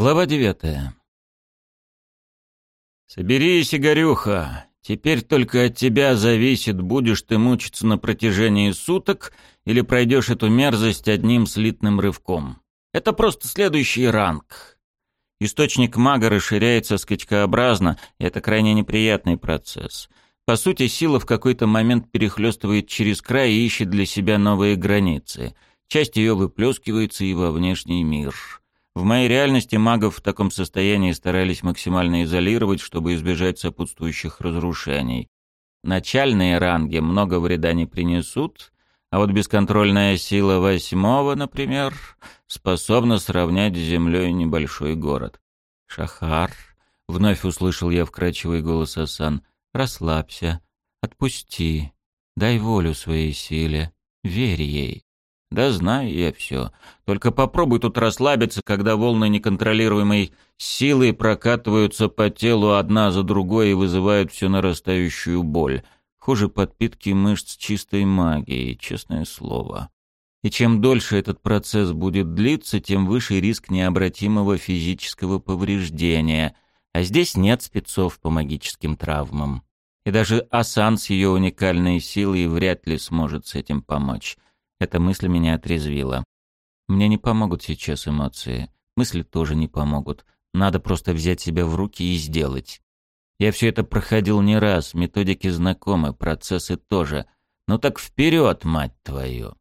Глава девятая. «Соберись, Игорюха. Теперь только от тебя зависит, будешь ты мучиться на протяжении суток или пройдешь эту мерзость одним слитным рывком. Это просто следующий ранг. Источник мага расширяется скачкообразно, и это крайне неприятный процесс. По сути, сила в какой-то момент перехлестывает через край и ищет для себя новые границы. Часть ее выплескивается и во внешний мир». В моей реальности магов в таком состоянии старались максимально изолировать, чтобы избежать сопутствующих разрушений. Начальные ранги много вреда не принесут, а вот бесконтрольная сила восьмого, например, способна сравнять с землей небольшой город. «Шахар», — вновь услышал я вкрадчивый голос Асан, — «расслабься, отпусти, дай волю своей силе, верь ей». Да знаю я все. Только попробуй тут расслабиться, когда волны неконтролируемой силы прокатываются по телу одна за другой и вызывают всю нарастающую боль. Хуже подпитки мышц чистой магией, честное слово. И чем дольше этот процесс будет длиться, тем выше риск необратимого физического повреждения. А здесь нет спецов по магическим травмам. И даже Асан с ее уникальной силой вряд ли сможет с этим помочь. Эта мысль меня отрезвила. Мне не помогут сейчас эмоции. Мысли тоже не помогут. Надо просто взять себя в руки и сделать. Я все это проходил не раз, методики знакомы, процессы тоже. Ну так вперед, мать твою!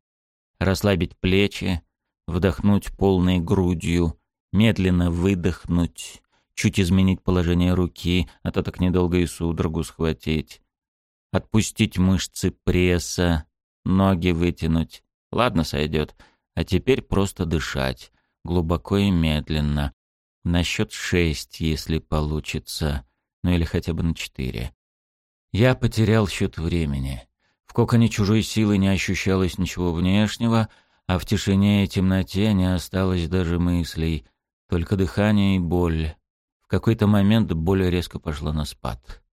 Расслабить плечи, вдохнуть полной грудью, медленно выдохнуть, чуть изменить положение руки, а то так недолго и судорогу схватить. Отпустить мышцы пресса, ноги вытянуть, Ладно, сойдет. А теперь просто дышать. Глубоко и медленно. На счет шесть, если получится. Ну или хотя бы на четыре. Я потерял счет времени. В коконе чужой силы не ощущалось ничего внешнего, а в тишине и темноте не осталось даже мыслей. Только дыхание и боль. В какой-то момент боль резко пошла на спад.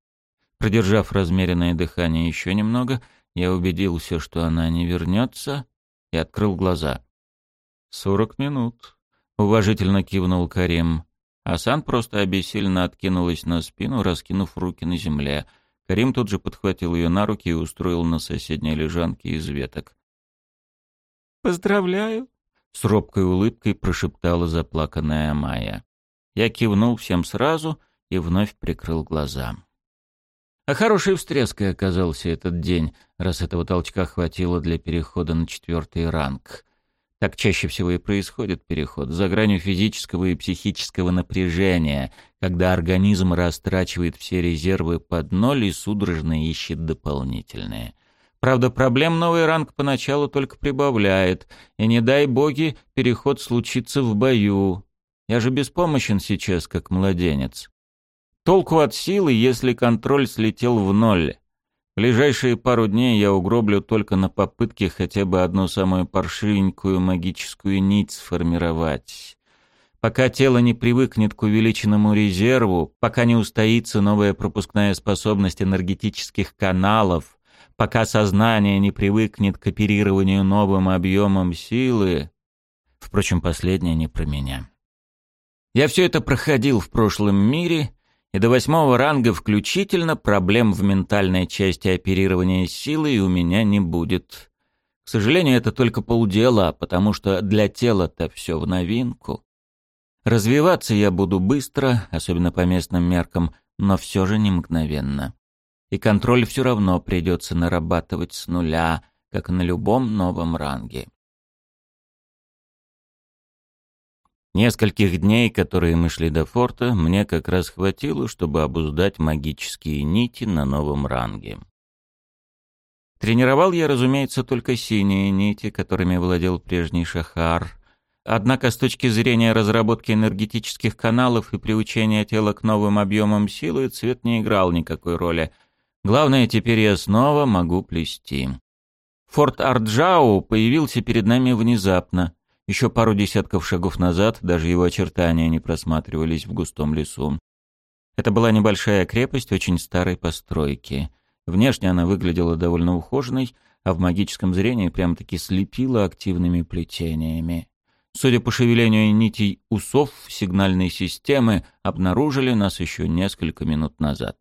Продержав размеренное дыхание еще немного, я убедился, что она не вернется, и открыл глаза. «Сорок минут», — уважительно кивнул Карим. Асан просто обессиленно откинулась на спину, раскинув руки на земле. Карим тут же подхватил ее на руки и устроил на соседней лежанке из веток. «Поздравляю», — с робкой улыбкой прошептала заплаканная Майя. Я кивнул всем сразу и вновь прикрыл глаза. А хорошей встряской оказался этот день, раз этого толчка хватило для перехода на четвертый ранг. Так чаще всего и происходит переход, за гранью физического и психического напряжения, когда организм растрачивает все резервы под ноль и судорожно ищет дополнительные. Правда, проблем новый ранг поначалу только прибавляет, и не дай боги, переход случится в бою. Я же беспомощен сейчас, как младенец. Толку от силы, если контроль слетел в ноль. Ближайшие пару дней я угроблю только на попытке хотя бы одну самую паршивенькую магическую нить сформировать. Пока тело не привыкнет к увеличенному резерву, пока не устоится новая пропускная способность энергетических каналов, пока сознание не привыкнет к оперированию новым объемом силы... Впрочем, последнее не про меня. Я все это проходил в прошлом мире и до восьмого ранга включительно проблем в ментальной части оперирования силой у меня не будет. К сожалению, это только полдела, потому что для тела-то все в новинку. Развиваться я буду быстро, особенно по местным меркам, но все же не мгновенно. И контроль все равно придется нарабатывать с нуля, как на любом новом ранге. Нескольких дней, которые мы шли до форта, мне как раз хватило, чтобы обуздать магические нити на новом ранге. Тренировал я, разумеется, только синие нити, которыми владел прежний Шахар. Однако с точки зрения разработки энергетических каналов и приучения тела к новым объемам силы, цвет не играл никакой роли. Главное, теперь я снова могу плести. Форт Арджау появился перед нами внезапно. Еще пару десятков шагов назад даже его очертания не просматривались в густом лесу. Это была небольшая крепость очень старой постройки. Внешне она выглядела довольно ухоженной, а в магическом зрении прям-таки слепила активными плетениями. Судя по шевелению нитей усов сигнальной системы, обнаружили нас еще несколько минут назад.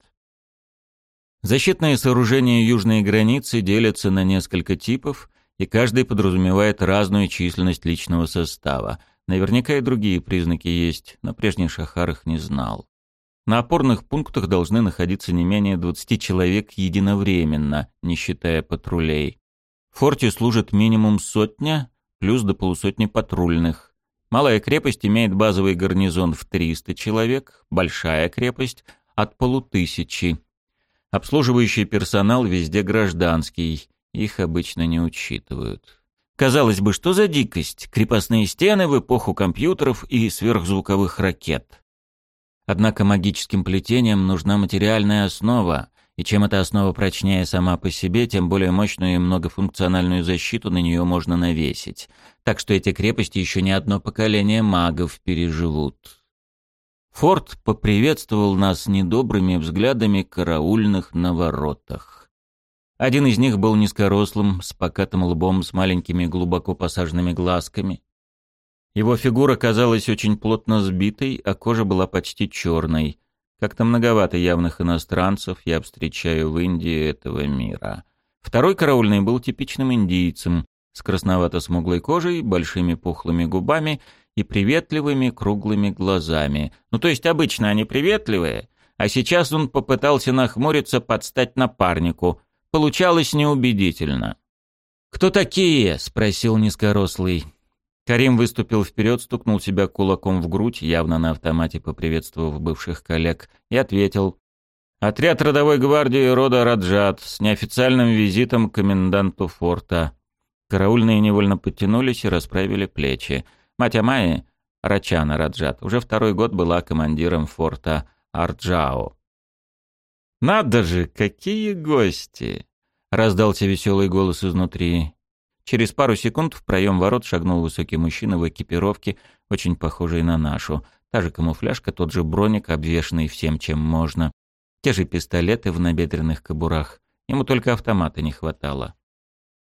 Защитные сооружения южной границы делятся на несколько типов, и каждый подразумевает разную численность личного состава. Наверняка и другие признаки есть, но прежний Шахар их не знал. На опорных пунктах должны находиться не менее 20 человек единовременно, не считая патрулей. В форте служит минимум сотня, плюс до полусотни патрульных. Малая крепость имеет базовый гарнизон в 300 человек, большая крепость — от полутысячи. Обслуживающий персонал везде гражданский, их обычно не учитывают. Казалось бы, что за дикость? Крепостные стены в эпоху компьютеров и сверхзвуковых ракет. Однако магическим плетениям нужна материальная основа, и чем эта основа прочнее сама по себе, тем более мощную и многофункциональную защиту на нее можно навесить. Так что эти крепости еще не одно поколение магов переживут. Форд поприветствовал нас недобрыми взглядами караульных на воротах. Один из них был низкорослым, с покатым лбом, с маленькими глубоко посаженными глазками. Его фигура казалась очень плотно сбитой, а кожа была почти черной. Как-то многовато явных иностранцев я встречаю в Индии этого мира. Второй караульный был типичным индийцем, с красновато-смуглой кожей, большими пухлыми губами и приветливыми круглыми глазами. Ну, то есть обычно они приветливые, а сейчас он попытался нахмуриться под стать напарнику. Получалось неубедительно. «Кто такие?» — спросил низкорослый. Карим выступил вперед, стукнул себя кулаком в грудь, явно на автомате поприветствовав бывших коллег, и ответил. «Отряд родовой гвардии рода Раджат с неофициальным визитом к коменданту форта». Караульные невольно подтянулись и расправили плечи. Мать Амайи, Рачана Раджат, уже второй год была командиром форта Арджао. «Надо же, какие гости!» — раздался веселый голос изнутри. Через пару секунд в проем ворот шагнул высокий мужчина в экипировке, очень похожей на нашу. Та же камуфляжка, тот же броник, обвешанный всем, чем можно. Те же пистолеты в набедренных кобурах. Ему только автомата не хватало.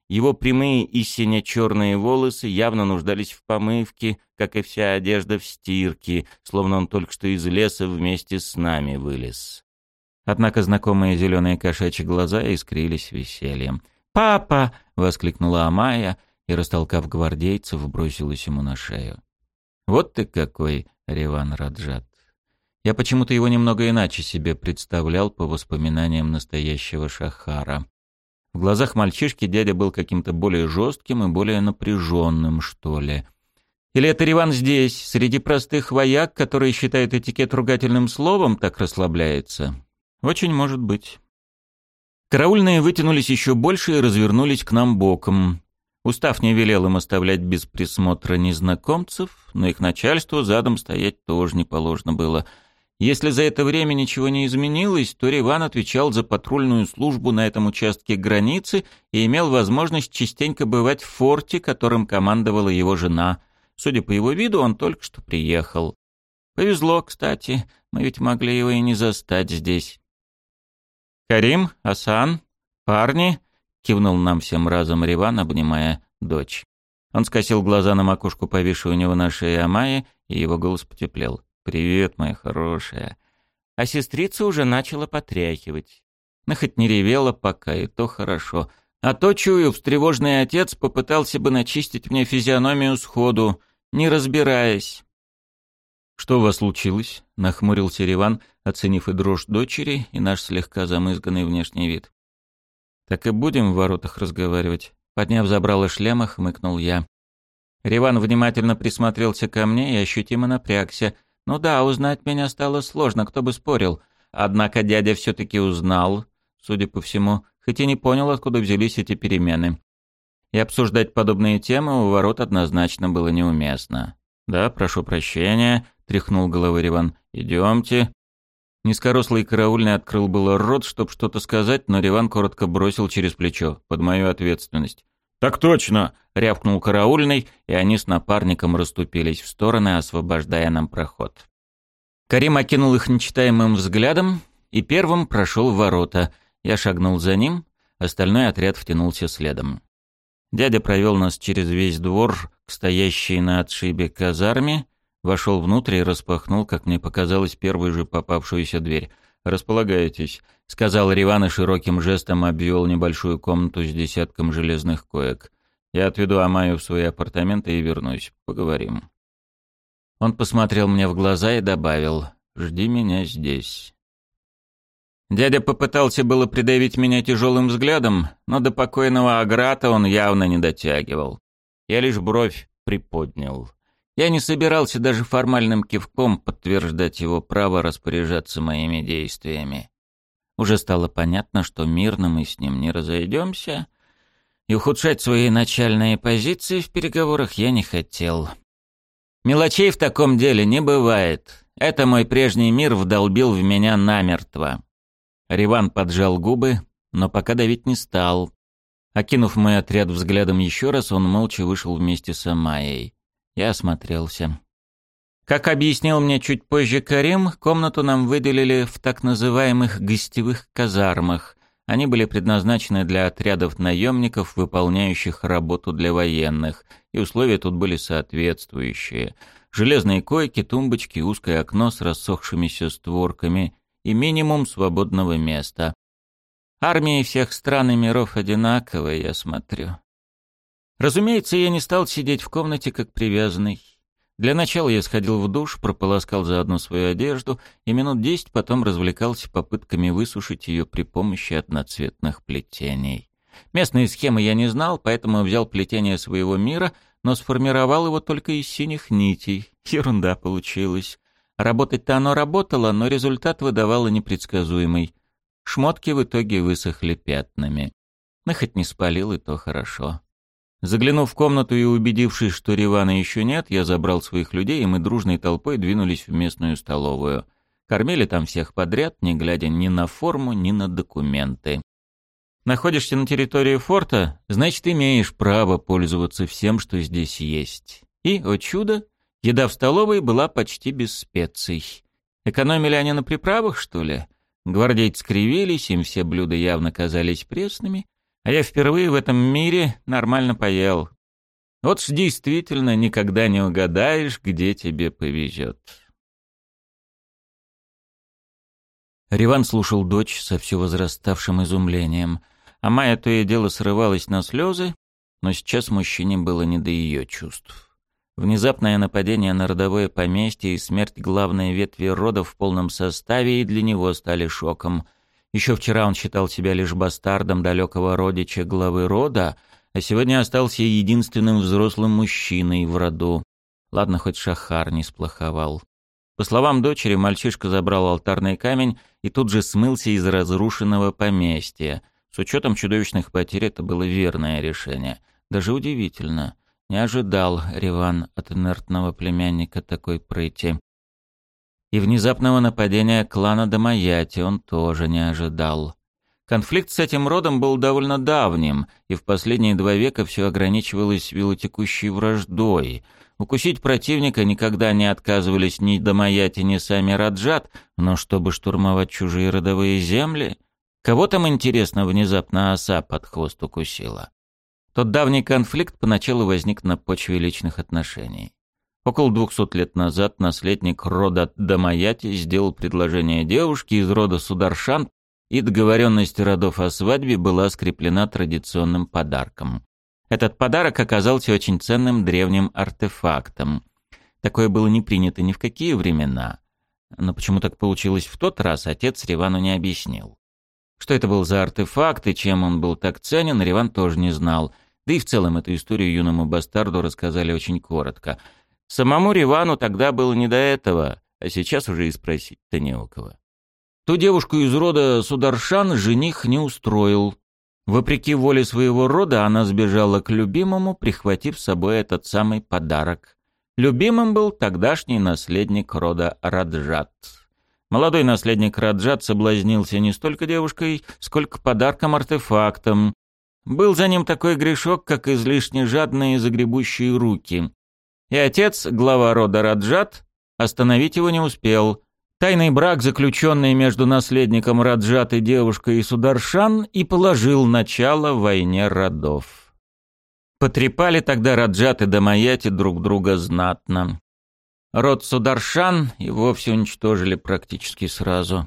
Его прямые и сине-черные волосы явно нуждались в помывке, как и вся одежда в стирке, словно он только что из леса вместе с нами вылез. Однако знакомые зеленые кошачьи глаза искрились весельем. «Папа!» — воскликнула Амая и, растолкав гвардейцев, бросилась ему на шею. «Вот ты какой, Реван Раджат!» Я почему-то его немного иначе себе представлял по воспоминаниям настоящего Шахара. В глазах мальчишки дядя был каким-то более жестким и более напряженным, что ли. Или это Риван здесь, среди простых вояк, которые считают этикет ругательным словом, так расслабляется? Очень может быть. Караульные вытянулись еще больше и развернулись к нам боком. Устав не велел им оставлять без присмотра незнакомцев, но их начальству задом стоять тоже не положено было — если за это время ничего не изменилось, то Риван отвечал за патрульную службу на этом участке границы и имел возможность частенько бывать в форте, которым командовала его жена. Судя по его виду, он только что приехал. Повезло, кстати, мы ведь могли его и не застать здесь. «Карим, Асан, парни!» — кивнул нам всем разом Риван, обнимая дочь. Он скосил глаза на макушку повисшую у него на шее Амайи, и его голос потеплел. «Привет, моя хорошая». А сестрица уже начала потряхивать. Но хоть не ревела пока, и то хорошо. А то, чую, встревожный отец попытался бы начистить мне физиономию сходу, не разбираясь. «Что у вас случилось?» — нахмурился Риван, оценив и дрожь дочери, и наш слегка замызганный внешний вид. «Так и будем в воротах разговаривать?» Подняв забрало шлема, хмыкнул я. Риван внимательно присмотрелся ко мне и ощутимо напрягся — ну да, узнать меня стало сложно, кто бы спорил. Однако дядя все-таки узнал, судя по всему, хоть и не понял, откуда взялись эти перемены. И обсуждать подобные темы у ворот однозначно было неуместно. «Да, прошу прощения», — тряхнул головой Риван. «Идемте». Низкорослый караульный открыл было рот, чтобы что-то сказать, но Риван коротко бросил через плечо, под мою ответственность. «Так точно!» — рявкнул караульный, и они с напарником расступились в стороны, освобождая нам проход. Карим окинул их нечитаемым взглядом и первым прошел ворота. Я шагнул за ним, остальной отряд втянулся следом. Дядя провел нас через весь двор к стоящей на отшибе казарме, вошел внутрь и распахнул, как мне показалось, первую же попавшуюся дверь. «Располагайтесь», — сказал Риван и широким жестом обвел небольшую комнату с десятком железных коек. «Я отведу Амаю в свои апартаменты и вернусь. Поговорим». Он посмотрел мне в глаза и добавил «Жди меня здесь». Дядя попытался было придавить меня тяжелым взглядом, но до покойного Аграта он явно не дотягивал. Я лишь бровь приподнял. Я не собирался даже формальным кивком подтверждать его право распоряжаться моими действиями. Уже стало понятно, что мирно мы с ним не разойдемся, и ухудшать свои начальные позиции в переговорах я не хотел. Мелочей в таком деле не бывает. Это мой прежний мир вдолбил в меня намертво. Риван поджал губы, но пока давить не стал. Окинув мой отряд взглядом еще раз, он молча вышел вместе с Амайей. Я осмотрелся. Как объяснил мне чуть позже Карим, комнату нам выделили в так называемых гостевых казармах. Они были предназначены для отрядов наемников, выполняющих работу для военных, и условия тут были соответствующие. Железные койки, тумбочки, узкое окно с рассохшимися створками и минимум свободного места. Армии всех стран и миров одинаковые, я смотрю. Разумеется, я не стал сидеть в комнате как привязанный. Для начала я сходил в душ, прополоскал заодно свою одежду и минут десять потом развлекался попытками высушить ее при помощи одноцветных плетений. Местные схемы я не знал, поэтому взял плетение своего мира, но сформировал его только из синих нитей. Ерунда получилась. Работать-то оно работало, но результат выдавало непредсказуемый. Шмотки в итоге высохли пятнами. Но хоть не спалил, и то хорошо. Заглянув в комнату и убедившись, что Ривана еще нет, я забрал своих людей, и мы дружной толпой двинулись в местную столовую. Кормили там всех подряд, не глядя ни на форму, ни на документы. Находишься на территории форта, значит, имеешь право пользоваться всем, что здесь есть. И, о чудо, Еда в столовой была почти без специй. Экономили они на приправах, что ли? Гвардейцы скривились, им все блюда явно казались пресными, а я впервые в этом мире нормально поел. Вот ж действительно никогда не угадаешь, где тебе повезет. Риван слушал дочь со все возраставшим изумлением, а Майя то и дело срывалась на слезы, но сейчас мужчине было не до ее чувств. Внезапное нападение на родовое поместье и смерть главной ветви рода в полном составе и для него стали шоком. Еще вчера он считал себя лишь бастардом далекого родича главы рода, а сегодня остался единственным взрослым мужчиной в роду. Ладно, хоть Шахар не сплоховал. По словам дочери, мальчишка забрал алтарный камень и тут же смылся из разрушенного поместья. С учетом чудовищных потерь это было верное решение. Даже удивительно. Не ожидал Риван от инертного племянника такой прыти. И внезапного нападения клана Дамаяти он тоже не ожидал. Конфликт с этим родом был довольно давним, и в последние два века все ограничивалось велотекущей враждой. Укусить противника никогда не отказывались ни Дамаяти, ни сами Раджат, но чтобы штурмовать чужие родовые земли... Кого там, интересно, внезапно оса под хвост укусила? Тот давний конфликт поначалу возник на почве личных отношений. Около двухсот лет назад наследник рода Дамаяти сделал предложение девушке из рода Сударшан, и договоренность родов о свадьбе была скреплена традиционным подарком. Этот подарок оказался очень ценным древним артефактом. Такое было не принято ни в какие времена. Но почему так получилось в тот раз, отец Ривану не объяснил. Что это был за артефакт и чем он был так ценен, Риван тоже не знал, да и в целом эту историю юному бастарду рассказали очень коротко. Самому Ривану тогда было не до этого, а сейчас уже и спросить-то не у кого. Ту девушку из рода Сударшан жених не устроил. Вопреки воле своего рода она сбежала к любимому, прихватив с собой этот самый подарок. Любимым был тогдашний наследник рода Раджат. Молодой наследник Раджат соблазнился не столько девушкой, сколько подарком-артефактом, был за ним такой грешок, как излишне жадные загребущие руки. И отец, глава рода Раджат, остановить его не успел. Тайный брак, заключенный между наследником Раджат и девушкой Сударшан, и положил начало войне родов. Потрепали тогда Раджат и Дамаяти друг друга знатно. Род Сударшан и вовсе уничтожили практически сразу.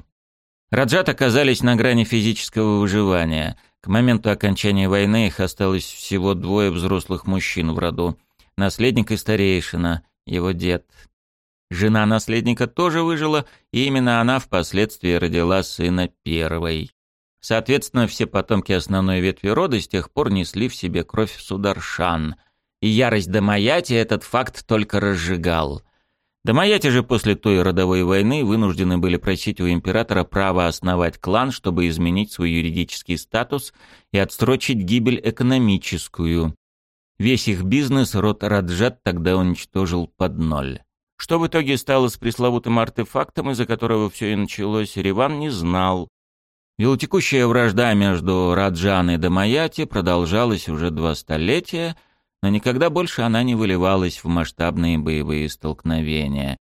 Раджат оказались на грани физического выживания. К моменту окончания войны их осталось всего двое взрослых мужчин в роду. Наследник и старейшина, его дед. Жена наследника тоже выжила, и именно она впоследствии родила сына первой. Соответственно, все потомки основной ветви рода с тех пор несли в себе кровь Сударшан. И ярость Дамаяти этот факт только разжигал. Дамаяти же после той родовой войны вынуждены были просить у императора право основать клан, чтобы изменить свой юридический статус и отсрочить гибель экономическую. Весь их бизнес род Раджат тогда уничтожил под ноль. Что в итоге стало с пресловутым артефактом, из-за которого все и началось, Риван не знал. Велотекущая вражда между Раджан и Дамаяти продолжалась уже два столетия, но никогда больше она не выливалась в масштабные боевые столкновения.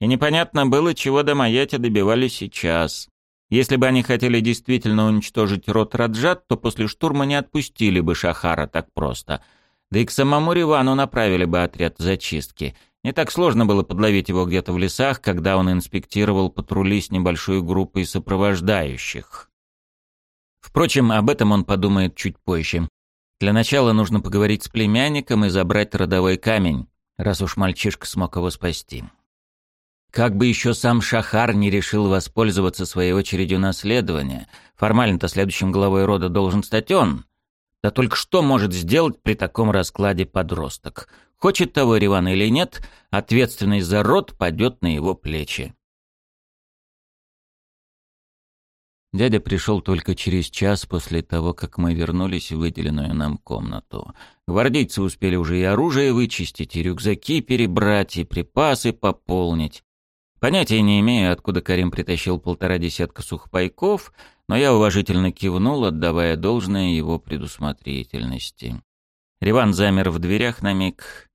И непонятно было, чего Дамаяти добивались сейчас. Если бы они хотели действительно уничтожить род Раджат, то после штурма не отпустили бы Шахара так просто. Да и к самому Ривану направили бы отряд зачистки. Не так сложно было подловить его где-то в лесах, когда он инспектировал патрули с небольшой группой сопровождающих. Впрочем, об этом он подумает чуть позже. Для начала нужно поговорить с племянником и забрать родовой камень, раз уж мальчишка смог его спасти. Как бы еще сам Шахар не решил воспользоваться своей очередью наследования, формально-то следующим главой рода должен стать он. Да только что может сделать при таком раскладе подросток? Хочет того Риван или нет, ответственность за род падет на его плечи. Дядя пришел только через час после того, как мы вернулись в выделенную нам комнату. Гвардейцы успели уже и оружие вычистить, и рюкзаки перебрать, и припасы пополнить. Понятия не имею, откуда Карим притащил полтора десятка сухпайков, но я уважительно кивнул, отдавая должное его предусмотрительности. Риван замер в дверях на миг,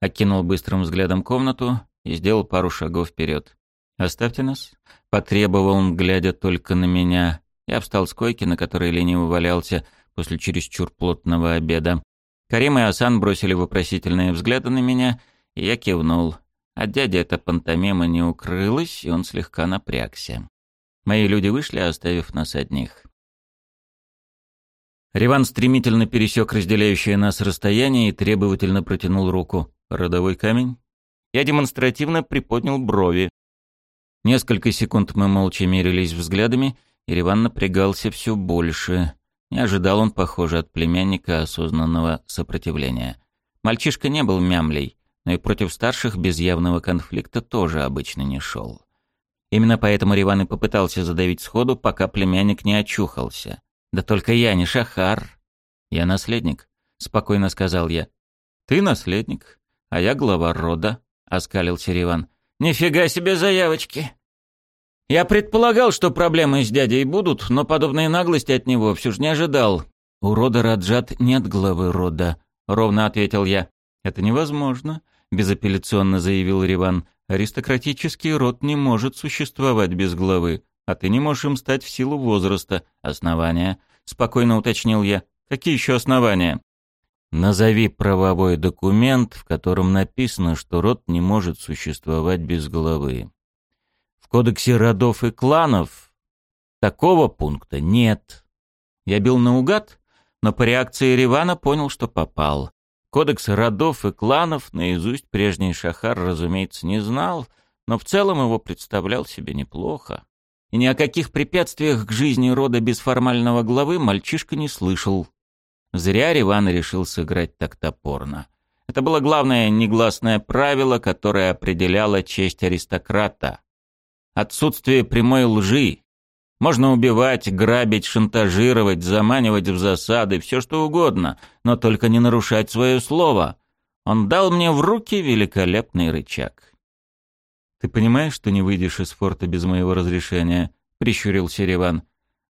окинул быстрым взглядом комнату и сделал пару шагов вперед. «Оставьте нас», — потребовал он, глядя только на меня. Я встал с койки, на которой лениво валялся после чересчур плотного обеда. Карим и Асан бросили вопросительные взгляды на меня, и я кивнул. От дяди эта пантомима не укрылась, и он слегка напрягся. Мои люди вышли, оставив нас одних. Риван стремительно пересек разделяющее нас расстояние и требовательно протянул руку. «Родовой камень?» Я демонстративно приподнял брови. Несколько секунд мы молча мерились взглядами, и Риван напрягался все больше. Не ожидал он, похоже, от племянника осознанного сопротивления. Мальчишка не был мямлей, но и против старших без явного конфликта тоже обычно не шел. Именно поэтому Риван и попытался задавить сходу, пока племянник не очухался. «Да только я не Шахар. Я наследник», — спокойно сказал я. «Ты наследник, а я глава рода», — оскалился Риван. Нифига себе заявочки. Я предполагал, что проблемы с дядей будут, но подобные наглости от него все же не ожидал. У рода Раджат нет главы рода, ровно ответил я. Это невозможно, безапелляционно заявил Риван. Аристократический род не может существовать без главы, а ты не можешь им стать в силу возраста. Основания, спокойно уточнил я. Какие еще основания? Назови правовой документ, в котором написано, что род не может существовать без головы. В кодексе родов и кланов такого пункта нет. Я бил наугад, но по реакции Ривана понял, что попал. Кодекс родов и кланов наизусть прежний Шахар, разумеется, не знал, но в целом его представлял себе неплохо. И ни о каких препятствиях к жизни рода без формального главы мальчишка не слышал. Зря Риван решил сыграть так топорно. Это было главное негласное правило, которое определяло честь аристократа. Отсутствие прямой лжи. Можно убивать, грабить, шантажировать, заманивать в засады, все что угодно, но только не нарушать свое слово. Он дал мне в руки великолепный рычаг. «Ты понимаешь, что не выйдешь из форта без моего разрешения?» — прищурился Риван.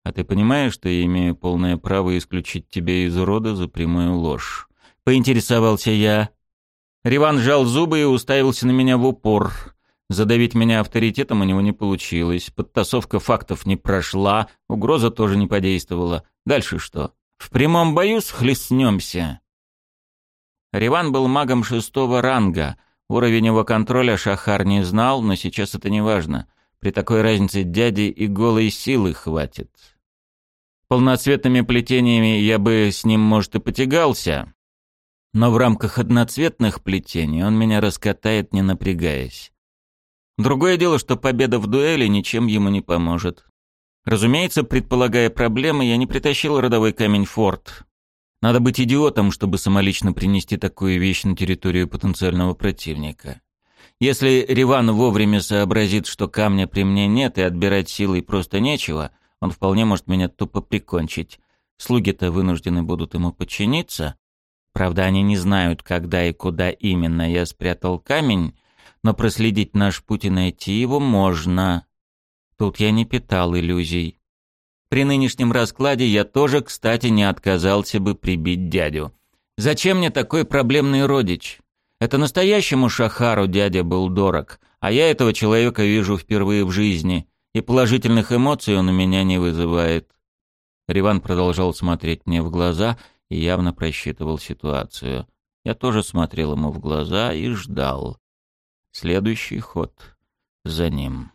А ты понимаешь, что я имею полное право исключить тебя из рода за прямую ложь? Поинтересовался я. Риван сжал зубы и уставился на меня в упор. Задавить меня авторитетом у него не получилось. Подтасовка фактов не прошла, угроза тоже не подействовала. Дальше что? В прямом бою схлестнемся. Риван был магом шестого ранга. Уровень его контроля Шахар не знал, но сейчас это не важно. При такой разнице дяди и голой силы хватит. Полноцветными плетениями я бы с ним, может, и потягался, но в рамках одноцветных плетений он меня раскатает, не напрягаясь. Другое дело, что победа в дуэли ничем ему не поможет. Разумеется, предполагая проблемы, я не притащил родовой камень Форт. Надо быть идиотом, чтобы самолично принести такую вещь на территорию потенциального противника. Если Риван вовремя сообразит, что камня при мне нет и отбирать силой просто нечего, он вполне может меня тупо прикончить. Слуги-то вынуждены будут ему подчиниться. Правда, они не знают, когда и куда именно я спрятал камень, но проследить наш путь и найти его можно. Тут я не питал иллюзий. При нынешнем раскладе я тоже, кстати, не отказался бы прибить дядю. Зачем мне такой проблемный родич? Это настоящему Шахару дядя был дорог, а я этого человека вижу впервые в жизни, и положительных эмоций он у меня не вызывает. Риван продолжал смотреть мне в глаза и явно просчитывал ситуацию. Я тоже смотрел ему в глаза и ждал. Следующий ход за ним.